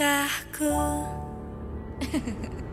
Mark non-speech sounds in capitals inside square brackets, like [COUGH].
Kakakku [LAUGHS]